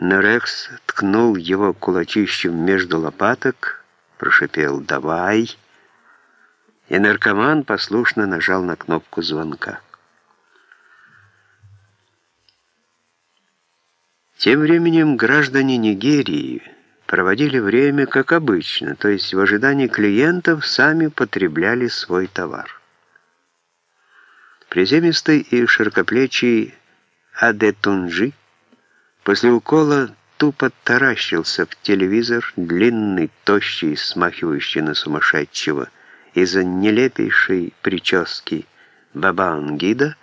Нерекс ткнул его кулачищем между лопаток, прошипел «давай», и наркоман послушно нажал на кнопку звонка. Тем временем граждане Нигерии проводили время как обычно, то есть в ожидании клиентов сами потребляли свой товар. Приземистый и широкоплечий Адетунжи после укола тупо таращился в телевизор, длинный, тощий, смахивающий на сумасшедшего, из-за нелепейшей прически Баба-Ангида,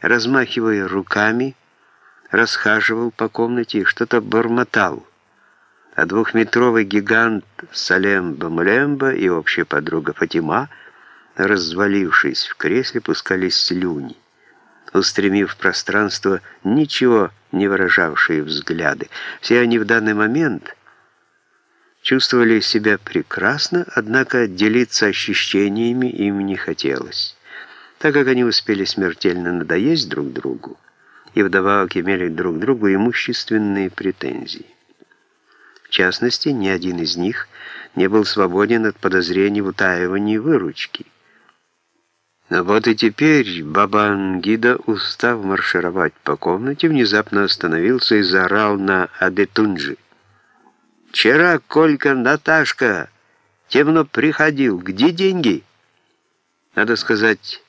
размахивая руками, расхаживал по комнате и что-то бормотал. А двухметровый гигант Салем Бамулемба и общая подруга Фатима, развалившись в кресле, пускали слюни, устремив в пространство ничего не выражавшие взгляды. Все они в данный момент чувствовали себя прекрасно, однако делиться ощущениями им не хотелось, так как они успели смертельно надоесть друг другу и вдобавок имели друг другу имущественные претензии. В частности, ни один из них не был свободен от подозрений в утаивании выручки. Но вот и теперь Баба Ангида, устав маршировать по комнате, внезапно остановился и заорал на Адетунджи. «Вчера Колька Наташка темно приходил. Где деньги?» Надо сказать,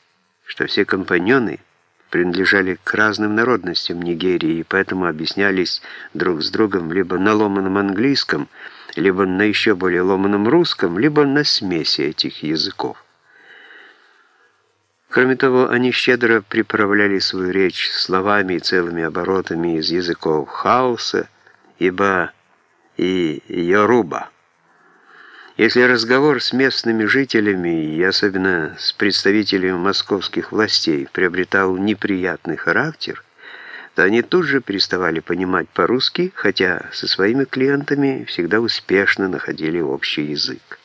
что все компаньоны принадлежали к разным народностям Нигерии и поэтому объяснялись друг с другом либо на ломаном английском, либо на еще более ломаном русском, либо на смеси этих языков. Кроме того, они щедро приправляли свою речь словами и целыми оборотами из языков хаоса, ибо и йоруба. Если разговор с местными жителями и особенно с представителями московских властей приобретал неприятный характер, то они тут же переставали понимать по-русски, хотя со своими клиентами всегда успешно находили общий язык.